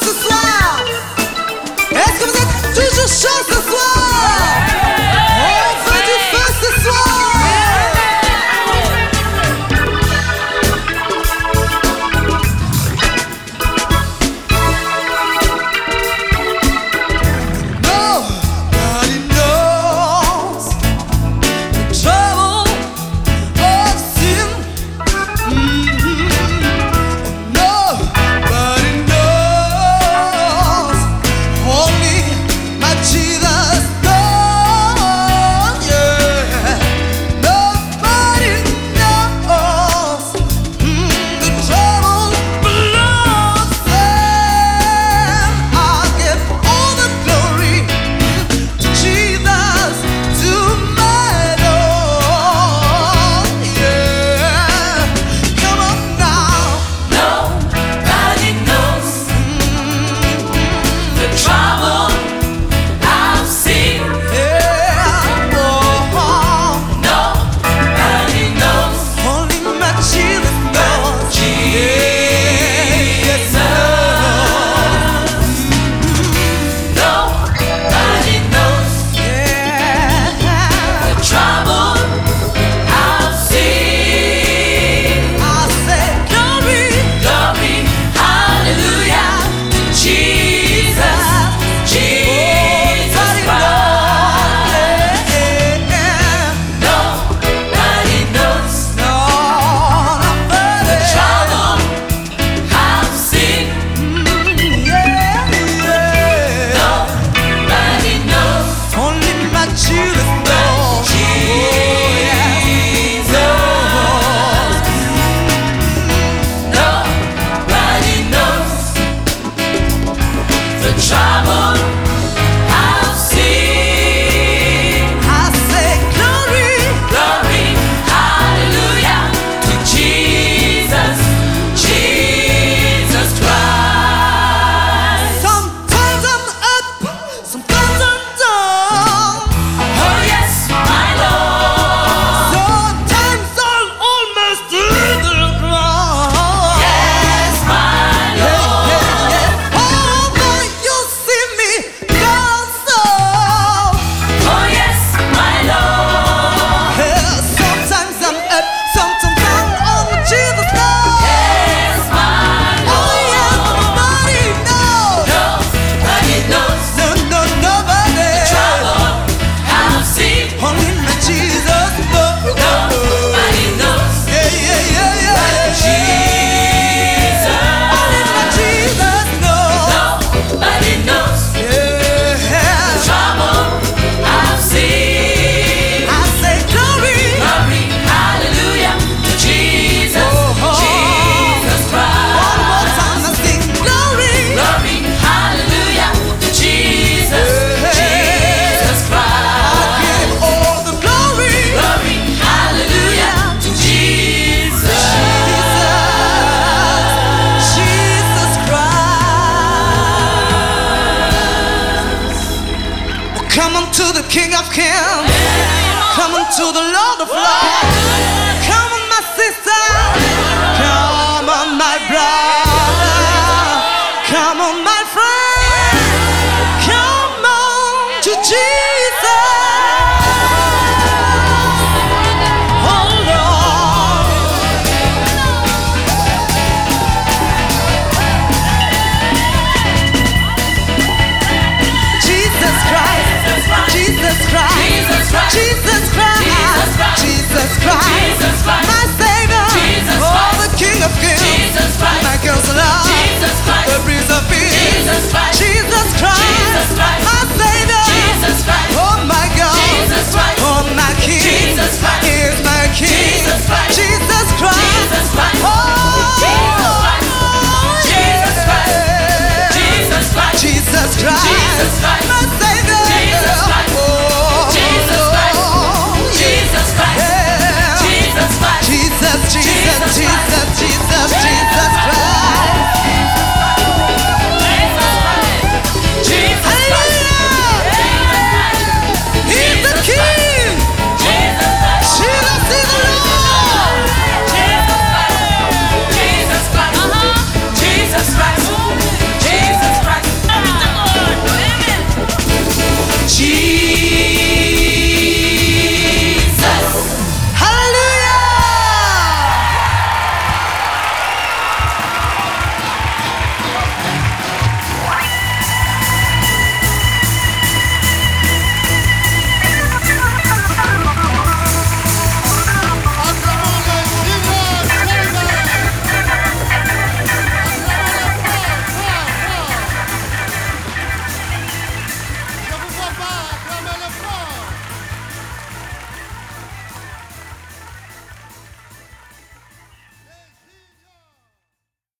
ce soir ti.